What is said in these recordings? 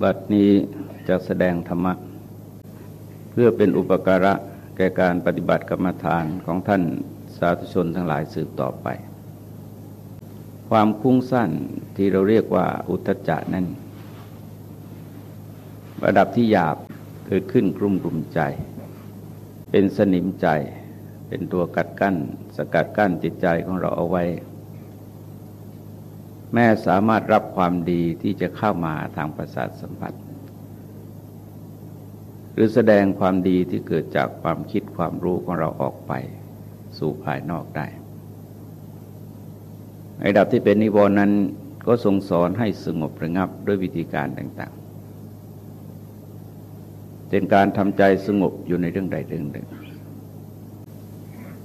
บัดนี้จะแสดงธรรมะ เพื่อเป็นอุปการะแก่การปฏิบัติกรรมฐานของท่านสาธุชนทั้งหลายสืบต่อไป ความคุ้งสั้นที่เราเรียกว่าอุทจจะนั้น ระดับที่หยาบเกิดขึ้นกลุ่มกลุ่มใจ เป็นสนิมใจ เป็นตัวกัดกั้น สกัดกั้นจิตใจของเราเอาไว้ แม่สามารถรับความดีที่จะเข้ามาทางประสาทสัมผัส หรือแสดงความดีที่เกิดจากความคิดความรู้ของเราออกไปสู่ภายนอกได้ในดับที่เป็นนิวรณ์นั้นก็ทรงสอนให้สงบระงับด้วยวิธีการต่างๆ เป็นการทำใจสงบอยู่ในเรื่องใดเรื่องหนึ่ง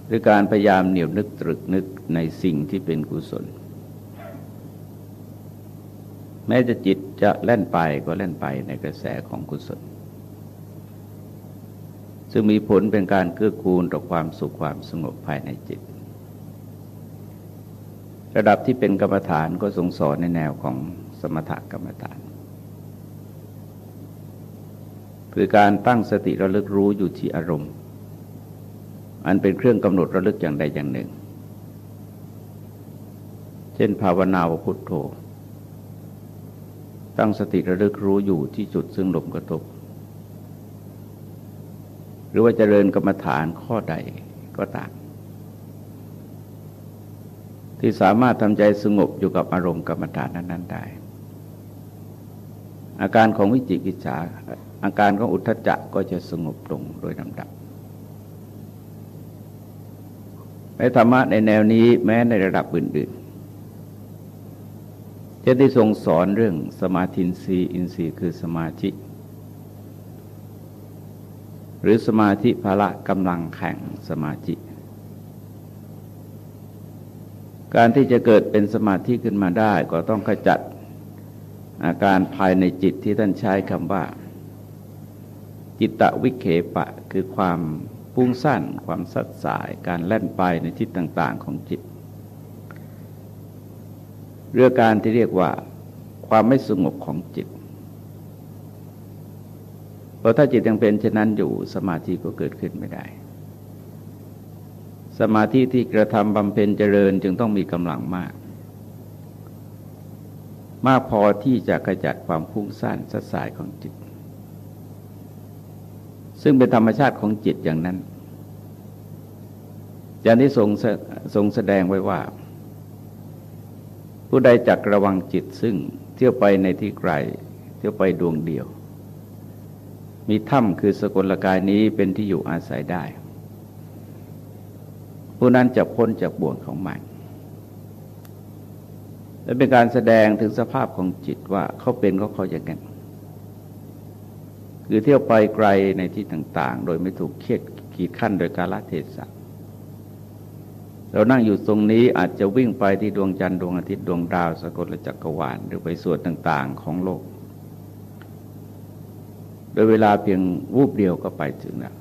หรือการพยายามเหนียวนึกตรึกนึกในสิ่งที่เป็นกุศล แม้จะจิตจะเล่นไปก็เล่นไปในกระแสของกุศล ซึ่งมีผลเป็นการเกื้อกูลต่อความสุขความสงบภายในจิต ระดับที่เป็นกรรมฐานก็ทรงสอนในแนวของสมถกรรมฐาน คือการตั้งสติระลึกรู้อยู่ที่อารมณ์ อันเป็นเครื่องกำหนดระลึกอย่างใดอย่างหนึ่ง เช่นภาวนาวพุทโธ ตั้งสติระลึกรู้อยู่ที่จุดซึ่งลมกระทบหรือว่าเจริญกรรมฐานข้อใดก็ตามที่สามารถทำใจสงบอยู่กับอารมณ์กรรมฐานนั้น ๆ ได้ อาการของวิจิกิจฉาอาการของอุทธจักก็จะสงบลงโดยลำดับในธรรมะในแนวนี้แม้ในระดับอื่น ๆ จะได้ทรงสอนเรื่องสมาธินรีอินทรีย์คือสมาธิ หรือสมาธิภละกำลังแข่งสมาธิ การที่จะเกิดเป็นสมาธิขึ้นมาได้ก็ต้องขจัดอาการภายในจิตที่ท่านใช้คำว่า จิตตวิเคปะคือความพุ่งสั้นความสัดสายการแล่นไปในทิศต่าง ๆ ของจิต เรื่องการที่เรียกว่าความไม่สงบของจิต เพราะถ้าจิตยังเป็นเช่นนั้นอยู่สมาธิก็เกิดขึ้นไม่ได้ สมาธิที่กระทำบำเพ็ญเจริญจึงต้องมีกำลังมาก มากพอที่จะกระจัดความพุ่งสั้นสัดสายของจิต ซึ่งเป็นธรรมชาติของจิตอย่างนั้นอย่างที่ทรงทรงแสดงไว้ว่า ผู้ใดจักระวังจิตซึ่งเที่ยวไปในที่ไกล เที่ยวไปดวงเดียว มีถ้ำคือสกลกายนี้เป็นที่อยู่อาศัยได้ ผู้นั้นจะพ้นจากบ่วงของมันและเป็นการแสดงถึงสภาพของจิตว่าเขาเป็นเขาเขาอย่างนั้นคือเที่ยวไปไกลในที่ต่าง ๆ โดยไม่ถูกเครียดขีดขั้นโดยกาลเทศะ เรานั่งอยู่ตรงนี้อาจจะวิ่งไปที่ดวงจันทร์ดวงอาทิตย์ดวงดาวสกลจักรวาลหรือไปส่วนต่างๆของโลก โดยเวลาเพียงวูบเดียวก็ไปถึงแล้ว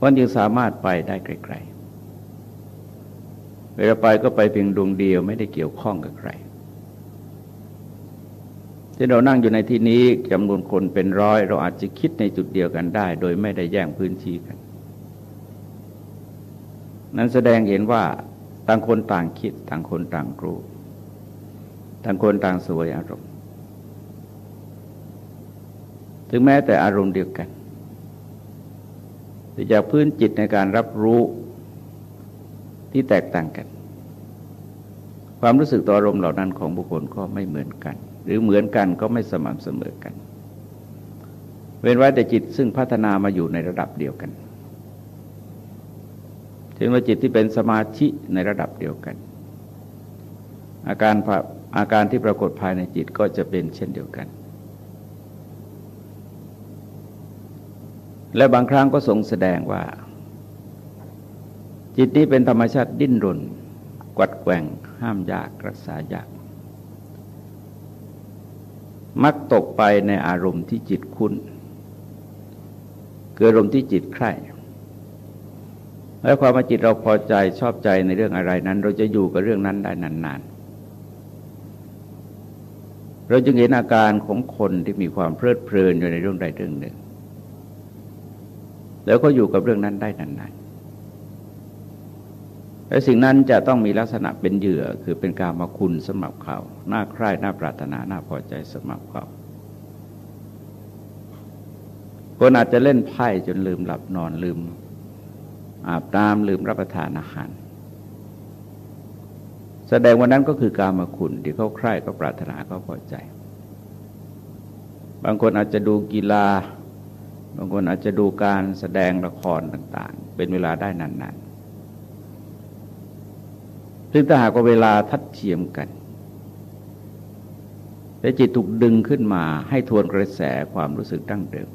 วันยังสามารถไปได้ไกลๆเวลาไปก็ไปเพียงดวงเดียวไม่ได้เกี่ยวข้องกับใครที่เรานั่งอยู่ในที่นี้จำนวนคนเป็นร้อย เราอาจจะคิดในจุดเดียวกันได้ โดยไม่ได้แย่งพื้นที่กัน นั้นแสดงเห็นว่าต่างคนต่างคิด ต่างคนต่างรู้ต่างคนต่างสวยอารมณ์ ถึงแม้แต่อารมณ์เดียวกันแต่จากพื้นจิตในการรับรู้ที่แตกต่างกัน ความรู้สึกต่ออารมณ์เหล่านั้นของบุคคลก็ไม่เหมือนกัน หรือเหมือนกันก็ไม่สม่ำเสมอกัน เว้นไว้แต่จิตซึ่งพัฒนามาอยู่ในระดับเดียวกัน ถึงว่าจิตที่เป็นสมาธิในระดับเดียวกัน อาการอาการที่ปรากฏภายในจิตก็จะเป็นเช่นเดียวกัน และบางครั้งก็ทรงแสดงว่า จิตนี้เป็นธรรมชาติดิ้นรน กวัดแกว่ง ห้ามยากรักษายากมักตกไปในอารมณ์ที่จิตคุ้นเกิดอารมณ์ที่จิตใคร่ และความว่าจิตเราพอใจชอบใจในเรื่องอะไรนั้น เราจะอยู่กับเรื่องนั้นได้นานๆ เราจึงเห็นอาการของคนที่มีความเพลิดเพลินอยู่ในเรื่องใดเรื่องหนึ่ง แล้วก็อยู่กับเรื่องนั้นได้นานๆและสิ่งนั้นจะต้องมีลักษณะเป็นเหยื่อคือเป็นการมาคุณสำหรับเขาน่าใคร่น่าปรารถนาน่าพอใจสำหรับเขาคนอาจจะเล่นไพ่จนลืมหลับนอนลืม อาบน้ำลืมรับประทานอาหาร แสดงวันนั้นก็คือการมาคุณที่เขาใคร่ก็ปรารถนาก็พอใจ บางคนอาจจะดูกีฬา บางคนอาจจะดูการแสดงละครต่างๆ เป็นเวลาได้นานๆซึ่งถ้าหากว่าเวลาทัดเทียมกันแต่จิตถูกดึงขึ้นมาให้ทวนกระแสความรู้สึกดั้งเดิม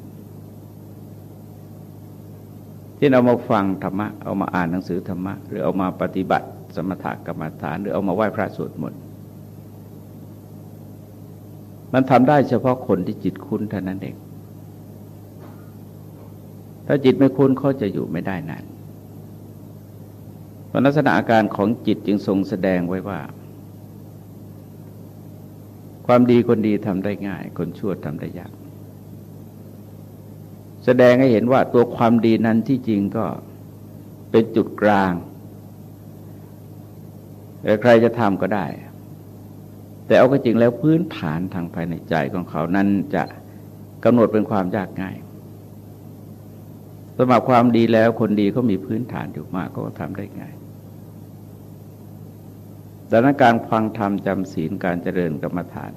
ที่เอามาฟังธรรมะเอามาอ่านหนังสือธรรมะหรือเอามาปฏิบัติสมถกรรมฐานหรือเอามาไหว้พระสวดมนต์มันทำได้เฉพาะคนที่จิตคุ้นเท่านั้นเองถ้าจิตไม่คุ้นเขาจะอยู่ไม่ได้นานลักษณะอาการของจิตจึงทรงแสดงไว้ว่า ความดีคนดีทำได้ง่าย คนชั่วทำได้ยาก แสดงให้เห็นว่าตัวความดีนั้นที่จริงก็เป็นจุดกลางใครจะทำก็ได้ แต่เอาก็จริงแล้วพื้นฐานทางภายในใจของเขานั้นจะกำหนดเป็นความยากง่ายสำหรับความดีแล้วคนดีเขามีพื้นฐานอยู่มากก็ทำได้ง่ายดังนั้นการฟังธรรมจำศีลการเจริญกรรมฐาน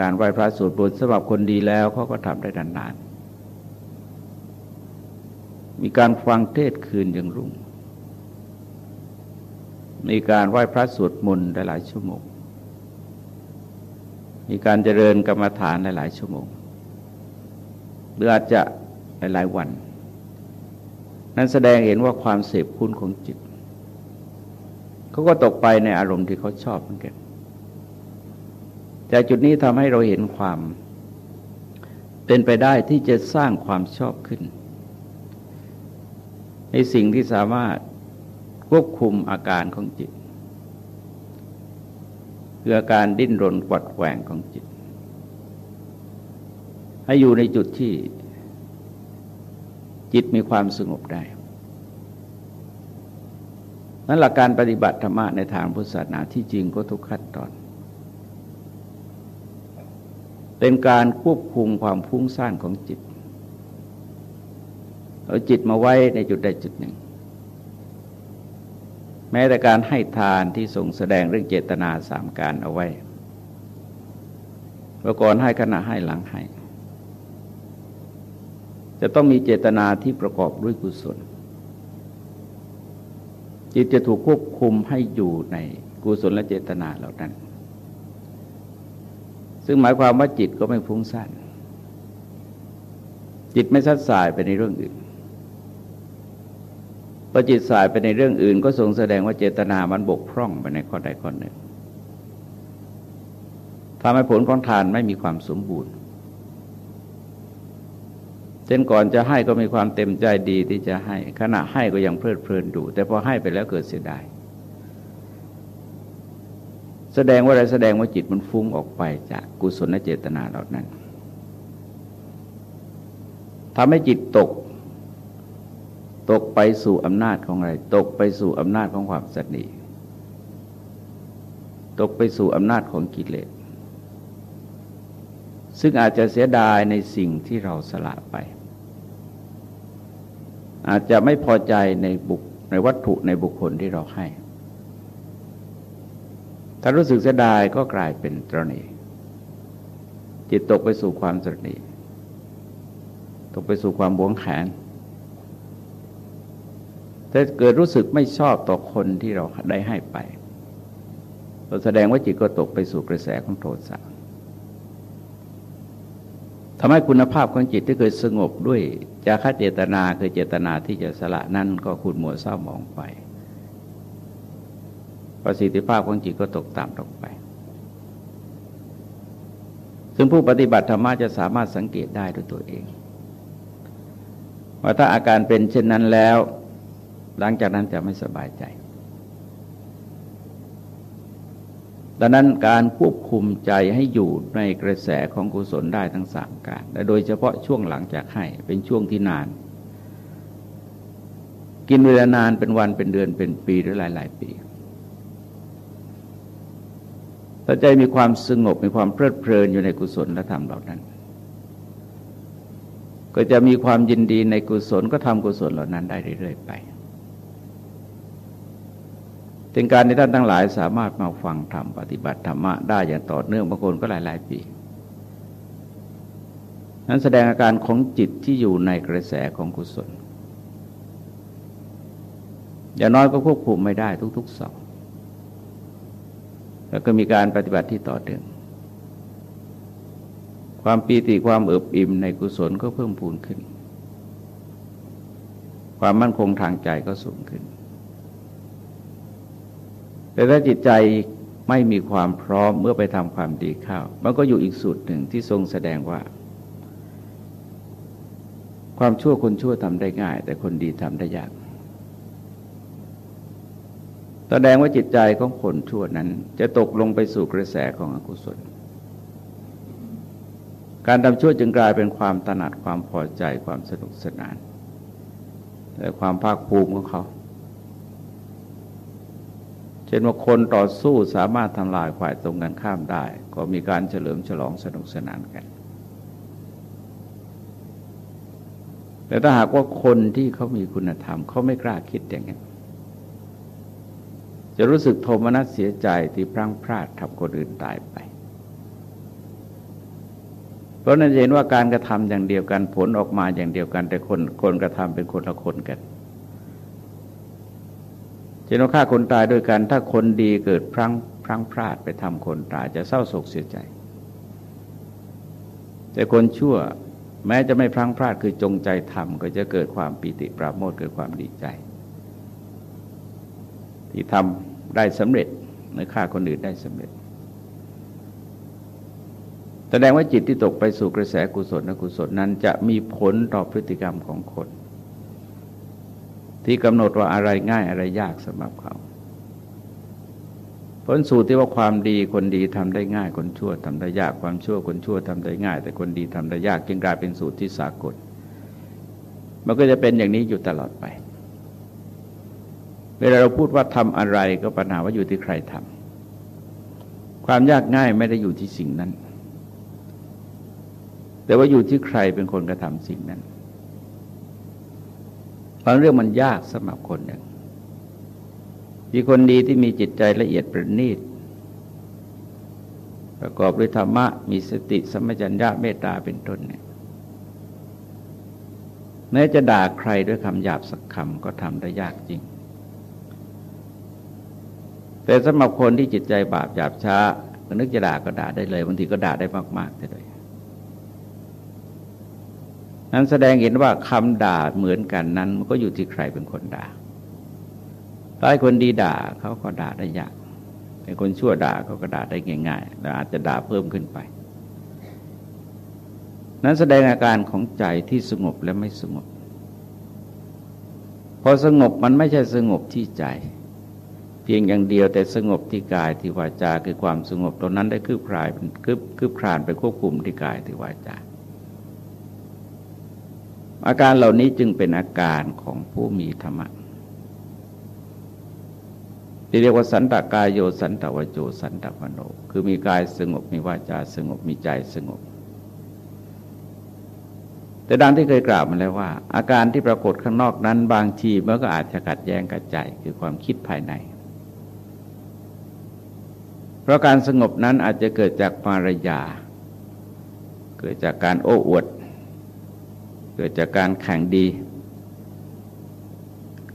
การไหว้พระสวดมนสำหรับคนดีแล้วเขาก็ทำได้นานๆ มีการฟังเทศคืนยังรุ่ง มีการไหว้พระสวดมนต์หลายชั่วโมง มีการเจริญกรรมฐานหลายชั่วโมง หรืออาจจะหลายวัน นั้นแสดงเห็นว่าความเสพคุณของจิต เขาก็ตกไปในอารมณ์ที่เขาชอบเหมือนกันจากจุดนี้ทำให้เราเห็นความ เป็นไปได้ที่จะสร้างความชอบขึ้น ในสิ่งที่สามารถควบคุมอาการของจิตคืออาการดิ้นรนกวัดแกว่งของจิต ให้อยู่ในจุดที่จิตมีความสงบได้ นั้นหลักการปฏิบัติธรรมะในทางพุทธศาสนาที่จริงก็ทุกขั้นตอน เป็นการควบคุมความพุ่งสร้างของจิต เอาจิตมาไว้ในจุดใดจุดหนึ่ง แม้แต่การให้ทานที่ทรงแสดงเรื่องเจตนาสามการเอาไว้เมื่อก่อนให้ขณะให้หลังให้ จะต้องมีเจตนาที่ประกอบด้วยกุศล จิตจะถูกควบคุมให้อยู่ในกุศลและเจตนาเหล่านั้น ซึ่งหมายความว่าจิตก็ไม่ฟุ้งซ่านจิตไม่ซัดสายไปในเรื่องอื่น พอจิตสายไปในเรื่องอื่น ก็ทรงแสดงว่าเจตนามันบกพร่องไปในข้อใดข้อหนึ่งทำให้ผลของทานไม่มีความสมบูรณ์เช่นก่อนจะให้ก็มีความเต็มใจดีที่จะให้ ขณะให้ก็ยังเพลิดเพลินดู แต่พอให้ไปแล้วเกิดเสียดายแสดงว่าอะไรแสดงว่าจิตมันฟุ้งออกไปจากกุศลเจตนาเหล่านั้นทำให้จิตตก ตกไปสู่อำนาจของอะไร ตกไปสู่อำนาจของความสัตนีตกไปสู่อำนาจของกิเลสซึ่งอาจจะเสียดายในสิ่งที่เราสละไป อาจจะไม่พอใจในบุคในวัตถุในบุคคลที่เราให้ ถ้ารู้สึกเสียดายก็กลายเป็นตรณีจิตตกไปสู่ความตรณีตกไปสู่ความบวงแขน แต่เกิดรู้สึกไม่ชอบต่อคนที่เราได้ให้ไปแสดงว่าจิตก็ตกไปสู่กระแสของโทสะทำให้คุณภาพของจิตที่เคยสงบด้วยจาคเจตนาคือเจตนาที่จะสละนั่นก็คุณมัวเศร้ามองไปประสิทธิภาพของจิตก็ตกต่ำลงไป ซึ่งผู้ปฏิบัติธรรมะจะสามารถสังเกตได้ด้วยตัวเอง ว่าถ้าอาการเป็นเช่นนั้นแล้ว หลังจากนั้นจะไม่สบายใจ ดังนั้นการควบคุมใจให้อยู่ในกระแสของกุศลได้ทั้งสามการและโดยเฉพาะช่วงหลังจากให้เป็นช่วงที่นาน กินเวลานานเป็นวันเป็นเดือนเป็นปีหรือหลาย ๆ ปีถ้าใจมีความสงบมีความเพลิดเพลินอยู่ในกุศลและธรรมเหล่านั้นก็จะมีความยินดีในกุศลก็ทำกุศลเหล่านั้นได้เรื่อยๆไป เป็นการที่ท่านทั้งหลายสามารถมาฟังธรรมปฏิบัติธรรมะได้อย่างต่อเนื่องบางคนก็หลายๆปี นั้นแสดงอาการของจิตที่อยู่ในกระแสของกุศล อย่างน้อยก็ควบคุมไม่ได้ทุกๆสองแล้วก็มีการปฏิบัติที่ต่อเนื่อง ความปีติความเอิบอิ่มในกุศลก็เพิ่มพูนขึ้น ความมั่นคงทางใจก็สูงขึ้น แต่ถ้าจิตใจไม่มีความพร้อมเมื่อไปทำความดีเข้า มันก็อยู่อีกสูตรหนึ่งที่ทรงแสดงว่า ความชั่วคนชั่วทำได้ง่าย แต่คนดีทำได้ยากแสดงว่าจิตใจของคนชั่วนั้น จะตกลงไปสู่กระแสของอกุศล การทำชั่วจึงกลายเป็นความตนัดความพอใจความสนุกสนาน และความภาคภูมิของเขา ช่นว่าคนต่อสู้สามารถทำลายฝ่ายตรงกันข้ามได้ ก็มีการเฉลิมฉลองสนุกสนานกัน แต่ถ้าหากว่าคนที่เขามีคุณธรรมเขาไม่กล้าคิดอย่างนี้จะรู้สึกโทมนัสเสียใจที่พลั้งพลาดทำคนอื่นตายไป เพราะนั้นเห็นว่าการกระทำอย่างเดียวกันผลออกมาอย่างเดียวกัน แต่คนคนกระทำเป็นคนละคนกัน ช่นว่าฆ่าคนตายด้วยกัน ถ้าคนดีเกิดพลั้งพลั้งพลาดไปทำคนตายจะเศร้าโศกเสียใจ แต่คนชั่วแม้จะไม่พลั้งพลาดคือจงใจทำก็จะเกิดความปีติปราโมทเกิดความดีใจ ที่ทำได้สำเร็จในฆ่าคนอื่นได้สำเร็จ แสดงว่าจิตที่ตกไปสู่กระแสกุศลและกุศลนั้น จะมีผลต่อพฤติกรรมของคน ที่กำหนดว่าอะไรง่ายอะไรยากสำหรับเขาผลสูตรที่ว่าความดีคนดีทำได้ง่าย คนชั่วทำได้ยากความชั่วคนชั่วทำได้ง่าย แต่คนดีทำได้ยากจึงกลายเป็นสูตรที่สากล มันก็จะเป็นอย่างนี้อยู่ตลอดไป เวลาเราพูดว่าทำอะไรก็ปัญหาว่าอยู่ที่ใครทำความยากง่ายไม่ได้อยู่ที่สิ่งนั้น แต่ว่าอยู่ที่ใครเป็นคนกระทำสิ่งนั้น บางเรื่องมันยากสำหรับคนหนึ่งมีคนดีที่มีจิตใจละเอียดประณีตประกอบด้วยธรรมะมีสติสมัจัญญาเมตตาเป็นต้นเนี่ยแม้จะด่าใครด้วยคำหยาบสักคำก็ทำได้ยากจริง แต่สำหรับคนที่จิตใจบาปหยาบช้าก็นึกจะด่าก็ด่าได้เลยบางทีก็ด่าได้มากๆเลย นั้นแสดงเห็นว่าคำด่าเหมือนกันนั้น มันก็อยู่ที่ใครเป็นคนด่าถ้าให้คนดีด่าเขาก็ด่าได้ยากแต่คนชั่วด่าเขาก็ด่าได้ง่ายๆแล้วอาจจะด่าเพิ่มขึ้นไป นั้นแสดงอาการของใจที่สงบและไม่สงบ พอสงบมันไม่ใช่สงบที่ใจ เพียงอย่างเดียวแต่สงบที่กายที่วาจาคือความสงบตรงนั้นได้คืบคลายคืบคืบคลานไปควบคุมที่กายที่วาจา อาการเหล่านี้จึงเป็นอาการของผู้มีธรรมะที่เรียกว่าสันตกายโยสันตวโจสันตพโน คือมีกายสงบมีวาจาสงบมีใจสงบ แต่ดังที่เคยกล่าวมาแล้วว่า อาการที่ปรากฏข้างนอกนั้น บางทีมันก็อาจจะขัดแย้งกับใจคือความคิดภายใน เพราะการสงบนั้นอาจจะเกิดจากปารยา เกิดจากการโอ้อวด กิดจากการแข่งดี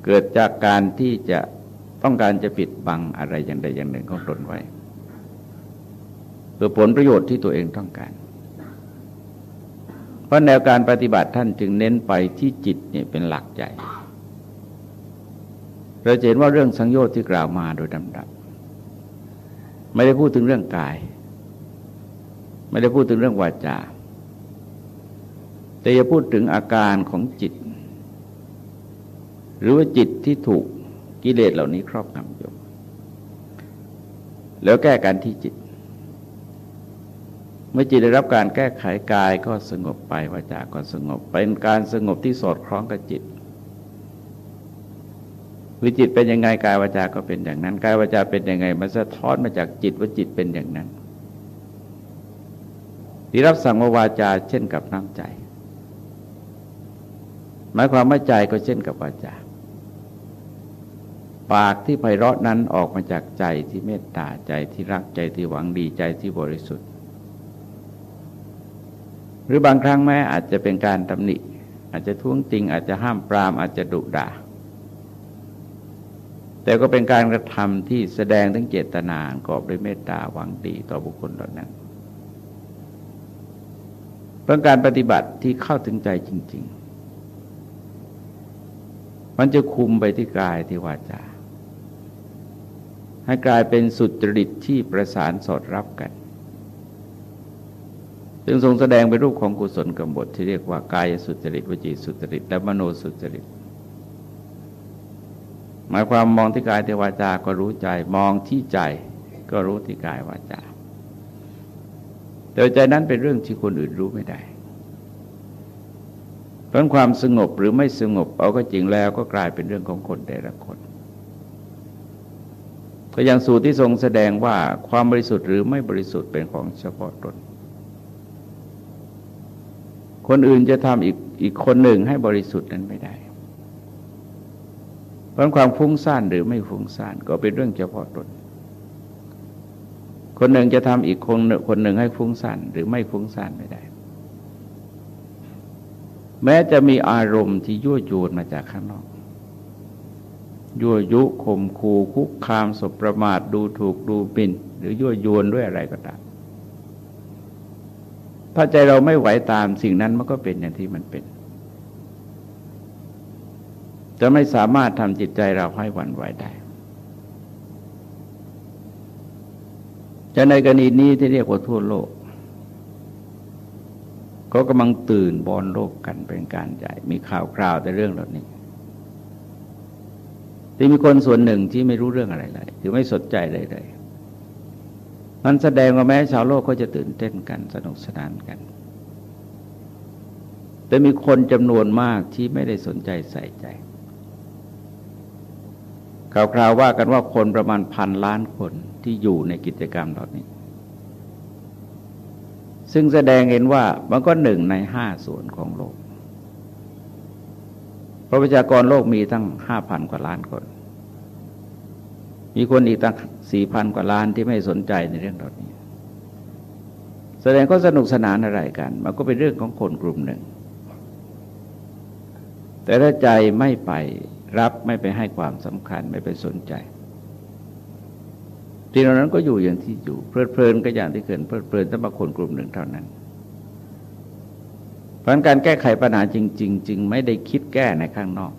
เกิดจากการที่จะต้องการจะปิดบังอะไรอย่างใดอย่างหนึ่งของตนไว้เพื่อผลประโยชน์ที่ตัวเองต้องการ เพราะแนวการปฏิบัติท่านจึงเน้นไปที่จิตเนี่ยเป็นหลักใหญ่เราเห็นว่าเรื่องสังโยชน์ที่กล่าวมาโดยลำดับ ไม่ได้พูดถึงเรื่องกาย ไม่ได้พูดถึงเรื่องวาจา แต่จะพูดถึงอาการของจิต หรือว่าจิตที่ถูกกิเลสเหล่านี้ครอบงำอยู่แล้วแก้กันที่จิต เมื่อจิตได้รับการแก้ไขกายก็สงบไปวาจาก็สงบ เป็นการสงบที่สอดคล้องกับจิตวิจิตเป็นยังไงกายวาจาก็เป็นอย่างนั้นกายวาจาเป็นยังไงมันสะท้อนมาจากจิตว่าจิตเป็นอย่างนั้น ที่รับสั่งว่าวาจาเช่นกับน้ำใจ หมายความว่าใจก็เช่นกับวาจาปากที่ไพเราะนั้นออกมาจากใจที่เมตตาใจที่รักใจที่หวังดีใจที่บริสุทธิ์ หรือบางครั้งแม้อาจจะเป็นการตำหนิ อาจจะท้วงติง อาจจะห้ามปราม อาจจะดุด่า แต่ก็เป็นการกระทำที่แสดงทั้งเจตนากอบด้วยเมตตาหวังดีต่อบุคคลเหล่านั้นเป็นการปฏิบัติที่เข้าถึงใจจริง มันจะคุมไปที่กายที่วาจา ให้กลายเป็นสุจริตที่ประสานสอดรับกันซึ่งทรงแสดงเป็นรูปของกุศลกรรมบทที่เรียกว่ากายสุจริตวจีสุจริต และมโนสุจริต หมายความมองที่กายที่วาจา ก็รู้ใจมองที่ใจก็รู้ที่กายวาจาแต่ใจนั้นเป็นเรื่องที่คนอื่นรู้ไม่ได้ ราะความสงบหรือไม่สงบเอาก็จริงแล้วก็กลายเป็นเรื่องของคนแต่ละคนก็อย่างสูตรที่ทรงแสดงว่าความบริสุทธิ์หรือไม่บริสุทธิ์เป็นของเฉพาะตน คนอื่นจะทำอีกอีกคนหนึ่งให้บริสุทธิ์นั้นไม่ได้ เพราะความฟุ้งซ่านหรือไม่ฟุ้งซ่านก็เป็นเรื่องเฉพาะตน คนหนึ่งจะทำอีกคนคนหนึ่งให้ฟุ้งซ่านหรือไม่ฟุ้งซ่านไม่ได้ แม้จะมีอารมณ์ที่ยั่วยวนมาจากข้างนอก ยั่วยุข่มขู่คุกคามสบประมาทดูถูกดูปินหรือยั่วยวนด้วยอะไรก็ตามถ้าใจเราไม่ไหวตามสิ่งนั้นมันก็เป็นอย่างที่มันเป็น จะไม่สามารถทำจิตใจเราให้หวั่นไหวได้จะในกรณีนี้ที่เรียกว่าทั่วโลก เขากำลังตื่นบอลโลกกันเป็นการใหญ่ มีข่าวคราวแต่เรื่องเหล่านี้แต่มีคนส่วนหนึ่งที่ไม่รู้เรื่องอะไรเลยคือไม่สนใจเลยเลยมันแสดงว่าแม้ชาวโลกก็จะตื่นเต้นกันสนุกสนานกัน แต่มีคนจำนวนมากที่ไม่ได้สนใจใส่ใจข่าวคราวว่ากันว่าคนประมาณพันล้านคนที่อยู่ในกิจกรรมเหล่านี้ ซึ่งแสดงเห็นว่ามันก็หนึ่งในห้าส่วนของโลก เพราะประชากรโลกมีตั้งห้าพันกว่าล้านคน มีคนอีกตั้งสี่พันกว่าล้านที่ไม่สนใจในเรื่องเหล่านี้ แสดงก็สนุกสนานอะไรกัน มันก็เป็นเรื่องของคนกลุ่มหนึ่ง แต่ถ้าใจไม่ไปรับไม่ไปให้ความสำคัญไม่ไปสนใจ ทีนั้นก็อยู่อย่างที่อยู่ เพลิดเพลินก็อย่างที่เกินเพลิดเพลินแต่บางคนกลุ่มหนึ่งเท่านั้นเพราะการแก้ไขปัญหาจริง ๆ จึงไม่ได้คิดแก้ในข้างนอก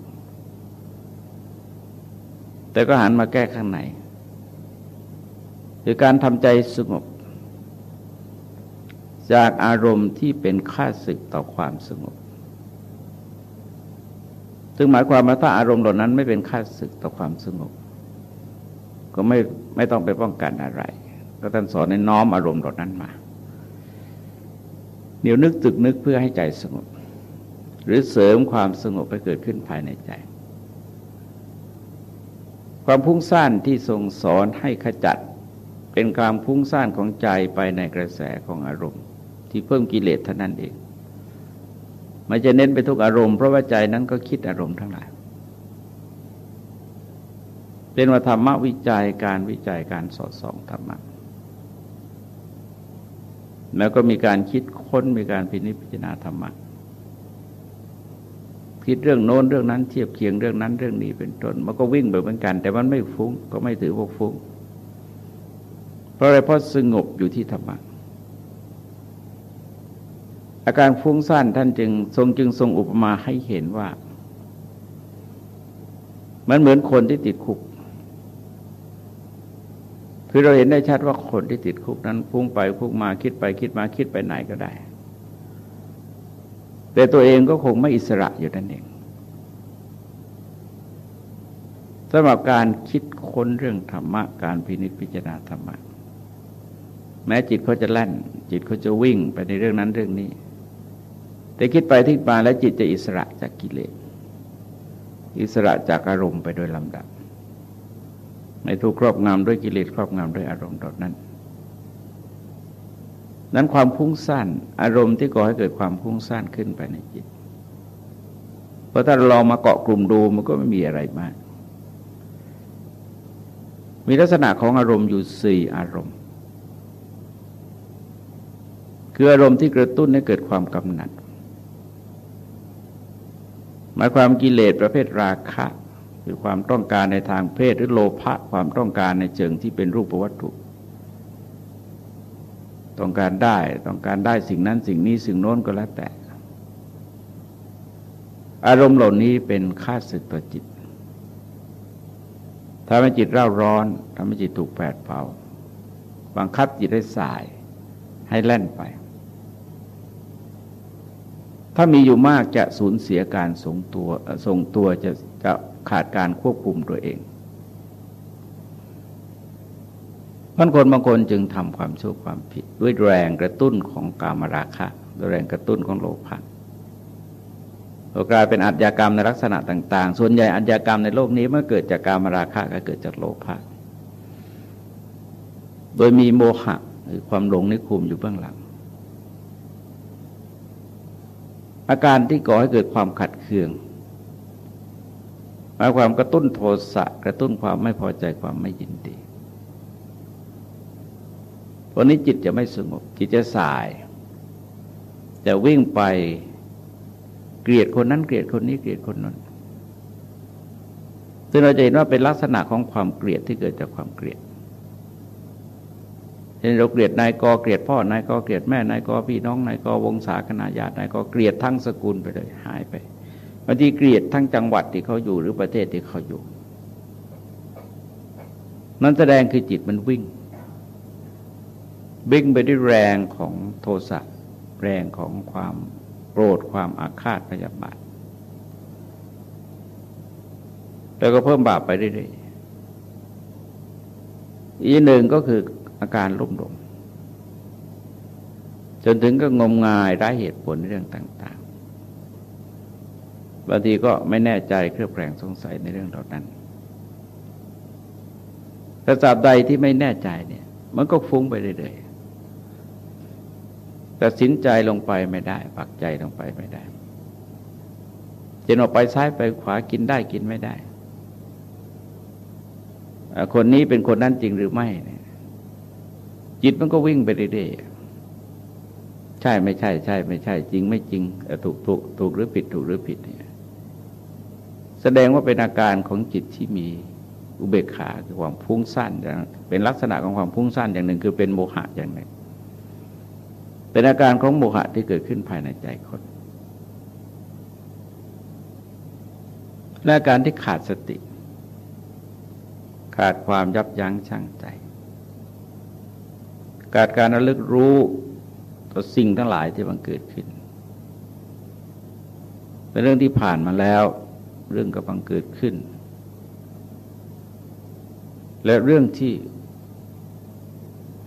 แต่ก็หันมาแก้ข้างในคือการทำใจสงบ จากอารมณ์ที่เป็นค่าศึกต่อความสงบ ซึ่งหมายความว่าถ้าอารมณ์เหล่านั้นไม่เป็นค่าศึกต่อความสงบ ก็ไม่ ไม่ต้องไปป้องกันอะไร ก็ท่านสอนให้น้อมอารมณ์เหล่านั้นมา เดี๋ยวนึกตึกนึกเพื่อให้ใจสงบ หรือเสริมความสงบไปเกิดขึ้นภายในใจ ความพุ่งซ่านที่ทรงสอนให้ขจัด เป็นความพุ่งซ่านของใจไปในกระแสของอารมณ์ ที่เพิ่มกิเลสเท่านั้นเองมันจะเน้นไปทุกอารมณ์เพราะว่าใจนั้นก็คิดอารมณ์ทั้งหลาย เป็นวัธรรมวิจัยการวิจัยการสอดส่องธรรมะแล้วก็มีการคิดค้นมีการพินิจพิจารณาธรรมะคิดเรื่องโน้นเรื่องนั้นเทียบเคียงเรื่องนั้นเรื่องนี้เป็นต้นมันก็วิ่งแบบเหมือนกัน แต่มันไม่ฟุ้งก็ไม่ถือว่าฟุ้ง เพราะอะไรเพราะสงบอยู่ที่ธรรมะอาการฟุ้งซ่านท่านจึงทรงจึงทรงอุปมาให้เห็นว่า มันเหมือนคนที่ติดคุก คือเราเห็นได้ชัดว่าคนที่ติดคุกนั้นพุ่งไปพุ่งมาคิดไปคิดมาคิดไปไหนก็ได้ แต่ตัวเองก็คงไม่อิสระอยู่นั่นเองสำหรับการคิดค้นเรื่องธรรมะการพินิจพิจารณาธรรมะแม้จิตเขาจะแล่น จิตเขาจะวิ่งไปในเรื่องนั้นเรื่องนี้ แต่คิดไปทิ่มาแล้วจิตจะอิสระจากกิเลสอิสระจากอารมณ์ไปโดยลำดับ ในทุกครอบงำด้วยกิเลสครอบงำด้วยอารมณ์ดนั้น นั้นความพุ่งสั้นอารมณ์ที่ก่อให้เกิดความพุ่งสั้นขึ้นไปในจิตเพราะถ้าเราลองมาเกาะกลุ่มดูมันก็ไม่มีอะไรมาก มีลักษณะของอารมณ์อยู่สี่อารมณ์ คืออารมณ์ที่กระตุ้นให้เกิดความกำหนัดหมายความกิเลสประเภทราคะ คือความต้องการในทางเพศหรือโลภะความต้องการในเชิงที่เป็นรูปวัตถุ ต้องการได้ต้องการได้สิ่งนั้นสิ่งนี้สิ่งโน้นก็แล้วแต่ อารมณ์เหล่านี้เป็นค่าศึกต่อจิตทำให้จิตเร่าร้อนทำให้จิตถูกแผดเผาบังคับจิตให้สายให้แล่นไป ถ้ามีอยู่มากจะสูญเสียการทรงตัวทรงตัวจะจะ ขาดการควบคุมตัวเองบางคนบางคนจึงทำความชั่วความผิด ด้วยแรงกระตุ้นของกามราคะด้วยแรงกระตุ้นของโลภะก็กลายเป็นอัจญากรรมในลักษณะต่าง ๆ ส่วนใหญ่อัจญากรรมในโลกนี้เมื่อเกิดจากกามราคะก็เกิดจากโลภะโดยมีโมหะหรือความหลงนิคุมอยู่เบื้องหลัง อาการที่ก่อให้เกิดความขัดเคือง หมายความกระตุ้นโทสะกระตุ้นความไม่พอใจความไม่ยินดีวันนี้จิตจะไม่สงบ จิตจะสาย จะวิ่งไปเกลียดคนนั้นเกลียดคนนี้เกลียดคนนั้นซึ่งเราจะเห็นว่าเป็นลักษณะของความเกลียดที่เกิดจากความเกลียดเห็นเราเกลียดนายกเกลียดพ่อนายกเกลียดแม่นายกพี่น้องนายกวงศาคณาญาตินายกเกลียดทั้งสกุลไปเลยหายไป บางทีเกลียดทั้งจังหวัดที่เขาอยู่หรือประเทศที่เขาอยู่ นั้นแสดงคือจิตมันวิ่งวิ่งไปด้วยแรงของโทสะแรงของความโกรธความอาฆาตพยาบาทแล้วก็เพิ่มบาปไปเรื่อยๆอีกหนึ่งก็คืออาการลุ่มหลงจนถึงก็งมงายได้เหตุผลเรื่องต่าง บางทีก็ไม่แน่ใจเครือบแคลงสงสัยในเรื่องเหล่านั้นแต่สาบใดที่ไม่แน่ใจเนี่ย มันก็ฟุ้งไปเรื่อยๆตัดสินใจลงไปไม่ได้ ปักใจลงไปไม่ได้จะออกไปซ้ายไปขวากินได้กินไม่ได้ คนนี้เป็นคนนั้นจริงหรือไม่เนี่ยจิตมันก็วิ่งไปเรื่อยๆ ใช่ไม่ใช่ ใช่ ไม่ใช่ จริง ไม่จริงถูกถูกถูกหรือผิดถูกหรือผิดเแสดงว่าเป็นอาการของจิตที่มีอุเบกขาคือความพุ่งสั้นเป็นลักษณะของความพุ่งสั้นอย่างหนึ่ง คือเป็นโมหะอย่างหนึ่ง เป็นอาการของโมหะที่เกิดขึ้นภายในใจคนและอาการที่ขาดสติ ขาดความยับยั้งชั่งใจการการระลึกรู้ต่อสิ่งทั้งหลายที่มันเกิดขึ้น เป็นเรื่องที่ผ่านมาแล้ว เรื่องกำลังเกิดขึ้น และเรื่องที่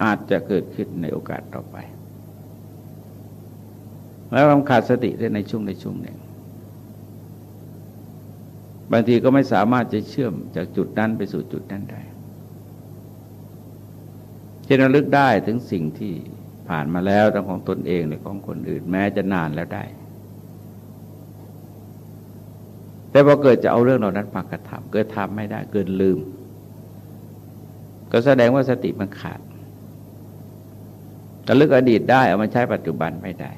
อาจจะเกิดขึ้นในโอกาสต่อไป แล้วความขาดสติได้ในช่วงในช่วงหนึ่งบางทีก็ไม่สามารถจะเชื่อมจากจุดนั้นไปสู่จุดนั้นได้ช่นระลึกได้ถึงสิ่งที่ผ่านมาแล้วทั้งของตนเองหรือของคนอื่น แม้จะนานแล้วได้ แต่พอเกิดจะเอาเรื่องเหล่านั้นมากระทำเกิดทำไม่ได้เกิดลืม ก็แสดงว่าสติมันขาดระลึกอดีตได้เอามาใช้ปัจจุบันไม่ได้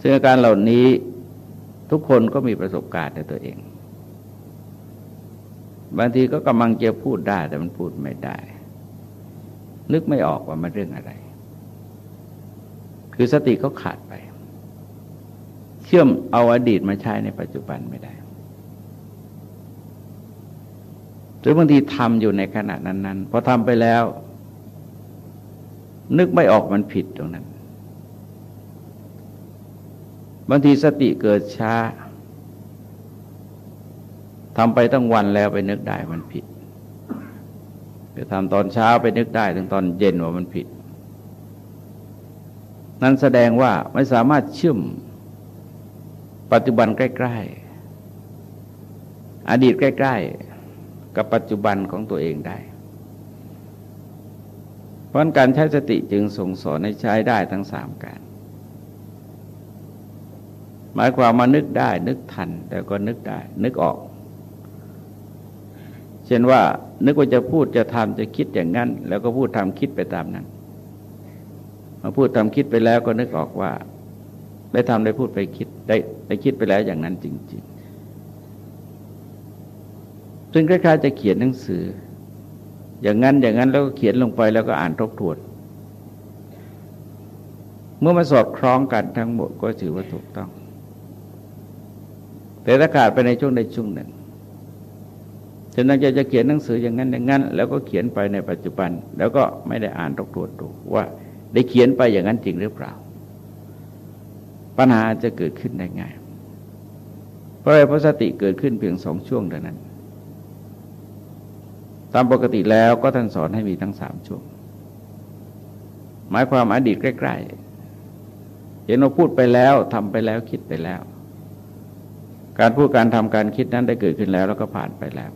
ซึ่งอาการเหล่านี้ทุกคนก็มีประสบการณ์ในตัวเอง บางทีก็กำลังจะพูดได้แต่มันพูดไม่ได้ นึกไม่ออกว่ามันเรื่องอะไร คือสติเขาขาดไป เชื่อมเอาอดีตมาใช้ในปัจจุบันไม่ได้ หรือบางทีทำอยู่ในขณะนั้น ๆ พอทำไปแล้ว นึกไม่ออกมันผิดตรงนั้น บางทีสติเกิดช้าทำไปตั้งวันแล้วไปนึกได้มันผิดไปทำตอนเช้าไปนึกได้ถึงตอนเย็นว่ามันผิด นั้นแสดงว่าไม่สามารถเชื่อม ปัจจุบันใกล้ๆ อดีตใกล้ ๆ กับปัจจุบันของตัวเองได้ เพราะการใช้สติจึงส่งสอนให้ใช้ได้ทั้งสามการ หมายความมานึกได้ นึกทัน แต่ก็นึกได้ นึกออก เช่นว่า นึกว่าจะพูดจะทำจะคิดอย่างนั้น แล้วก็พูดทำคิดไปตามนั้น มาพูดทำคิดไปแล้วก็นึกออกว่า ได้ทำได้พูดไปคิดได้ได้คิดไปแล้วอย่างนั้นจริงๆซึ่งคล้ายๆจะเขียนหนังสือ อย่างนั้นอย่างนั้นแล้วก็เขียนลงไปแล้วก็อ่านทบทวนเมื่อมาสอดคล้องกันทั้งหมดก็ถือว่าถูกต้อง แต่ถ้าขาดไปในช่วงใดช่วงหนึ่งฉะนั้นจะจะเขียนหนังสืออย่างนั้นอย่างนั้น แล้วก็เขียนไปในปัจจุบัน แล้วก็ไม่ได้อ่านทบทวนดูว่า ได้เขียนไปอย่างนั้นจริงหรือเปล่า ปัญหาจะเกิดขึ้นได้ง่าย เพราะอะไรเพราะสติเกิดขึ้นเพียงสองช่วงเท่านั้น ตามปกติแล้วก็ท่านสอนให้มีทั้งสามช่วง หมายความอดีตใกล้ ๆ เห็นว่าพูดไปแล้วทำไปแล้วคิดไปแล้ว การพูดการทำการคิดนั้นได้เกิดขึ้นแล้วแล้วก็ผ่านไปแล้ว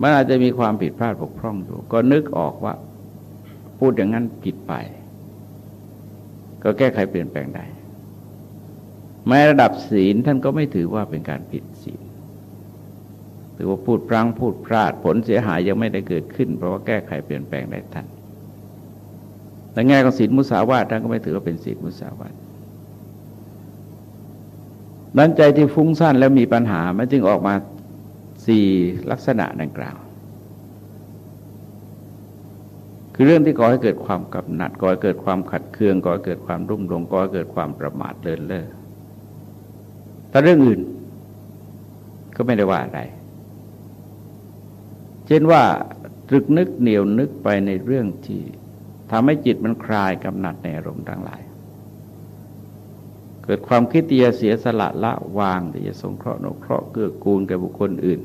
มันอาจจะมีความผิดพลาดบกพร่องอยู่ ก็นึกออกว่า พูดอย่างนั้นผิดไป ก็แก้ไขเปลี่ยนแปลงได้ แม้ระดับศีลท่านก็ไม่ถือว่าเป็นการผิดศีลถือว่าพูดพลังพูดพลาดผลเสียหายยังไม่ได้เกิดขึ้น เพราะว่าแก้ไขเปลี่ยนแปลงได้ทันแต่แง่ของศีลมุสาวาทท่านก็ไม่ถือว่าเป็นศีลมุสาวาทนั้นใจที่ฟุ้งซ่านแล้วมีปัญหามันจึงออกมาสี่ลักษณะดังกล่าว คือเรื่องที่ก่อให้เกิดความกำหนัดก่อให้เกิดความขัดเคืองก่อให้เกิดความรุ่มหลงก่อให้เกิดความประมาทเลินเล่อแต่เรื่องอื่นก็ไม่ได้ว่าอะไร เช่นว่าตรึกนึกเหนียวนึกไปในเรื่องที่ทำให้จิตมันคลายกำหนัดในอารมณ์ทั้งหลาย เกิดความคิดที่จะเสียสละละวางที่จะสงเคราะห์นกเคราะห์เกื้อกูลแก่บุคคลอื่น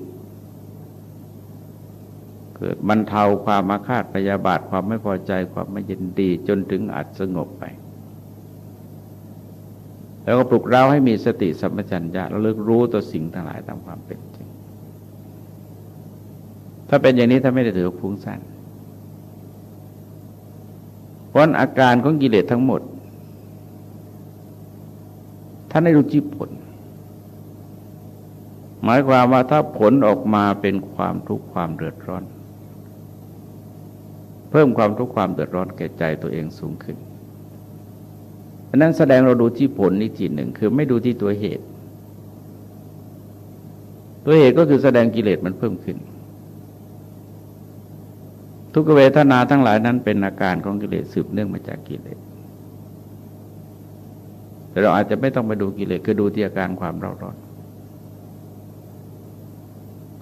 เกิดบรรเทาความมาคาดพยาบาทความไม่พอใจความไม่ยินดีจนถึงอาจสงบไป แล้วก็ปลุกเราให้มีสติสัมปชัญญะแล้วเลิกรู้ตัวสิ่งทั้งหลายตามความเป็นจริง ถ้าเป็นอย่างนี้ถ้าไม่ได้ถือฟุ้งซ่านเพราะอาการของกิเลสทั้งหมดท่านได้รู้จิผล หมายความว่าถ้าผลออกมาเป็นความทุกข์ความเดือดร้อน เพิ่มความทุกข์ความเดือดร้อนแก่ใจตัวเองสูงขึ้นอันนั้นแสดงเราดูที่ผลนี่จีหนึ่งคือไม่ดูที่ตัวเหตุ ตัวเหตุก็คือแสดงกิเลสมันเพิ่มขึ้น ทุกเวทนาทั้งหลายนั้นเป็นอาการของกิเลสสืบเนื่องมาจากกิเลสแต่เราอาจจะไม่ต้องไปดูกิเลสคือดูที่อาการความเร้อนร้อน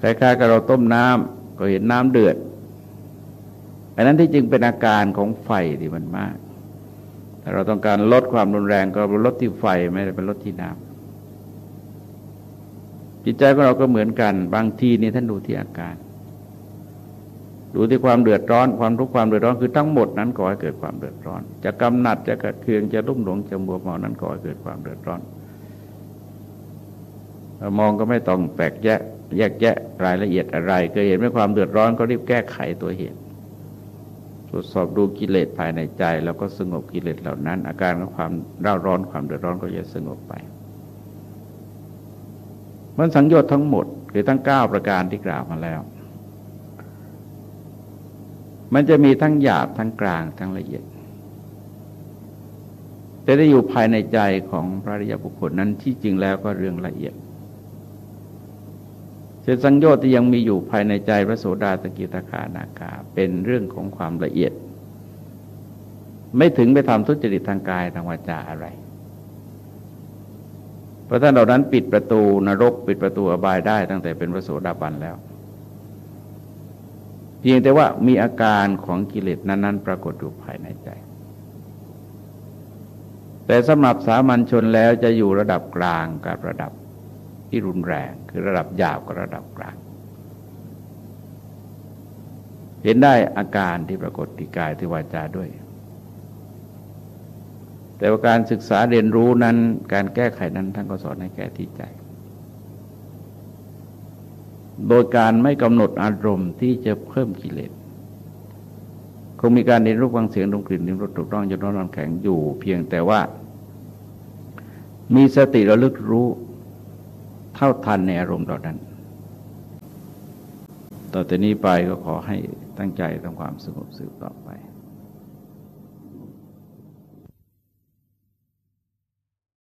คล้ายๆกับเราต้มน้ำก็เห็นน้ำเดือด อันนั้นที่จริงเป็นอาการของไฟที่มันมากแต่เราต้องการลดความรุนแรงก็ลดที่ไฟไม่ได้เป็นลดที่น้ำจิตใจของเราก็เหมือนกัน บางทีนี่ท่านดูที่อาการ ดูที่ความเดือดร้อนความทุกข์ความเดือดร้อนคือทั้งหมดนั้นก่อให้เกิดความเดือดร้อน จะกำหนัดจะกัดเคืองจะรุ่มหลงจะมัวเมานั้นก่อให้เกิดความเดือดร้อนมองก็ไม่ต้องแตกแยกแยกแยะรายละเอียดอะไรเคยเห็นไหมความเดือดร้อนก็รีบแก้ไขตัวเหตุ รวจสอบดูกิเลสภายในใจ แล้วก็สงบกิเลสเหล่านั้น อาการของความร้าร้อนความเดือดร้อนก็จะสงบไป มันสังโยชน์ทั้งหมดคือทั้งเก้าประการที่กล่าวมาแล้ว มันจะมีทั้งหยาบทั้งกลางทั้งละเอียด แต่ได้อยู่ภายในใจของพระริยบุคคลนั้นที่จริงแล้วก็เรื่องละเอียด เช่นสังโยชน์ที่ยังมีอยู่ภายในใจพระโสดาตกิตาคานาคาเป็นเรื่องของความละเอียด ไม่ถึงไปทำทุจริตทางกายทางวาจาอะไร เพราะท่านเหล่านั้นปิดประตูนรกปิดประตูอบายได้ตั้งแต่เป็นพระโสดาบันแล้วเพียงแต่ว่ามีอาการของกิเลสนั้น ๆ ปรากฏอยู่ภายในใจ แต่สำหรับสามัญชนแล้วจะอยู่ระดับกลางกับระดับ ที่รุนแรง คือระดับหยาบกับระดับกลาง เห็นได้อาการที่ปรากฏที่กายที่วาจาด้วย แต่ว่าการศึกษาเรียนรู้นั้นการแก้ไขนั้นท่านก็สอนให้แก้ที่ใจ โดยการไม่กำหนดอารมณ์ที่จะเพิ่มกิเลสคงมีการเรียนรู้ฟังเสียงดมกลิ่นนิ้มรสถูกต้องจนร้อนนอนแข็งอยู่ เพียงแต่ว่ามีสติระลึกรู้ เท่าทันในอารมณ์เหล่านั้น ต่อแต่นี้ไปก็ขอให้ตั้งใจทำความสงบสืบต่อไป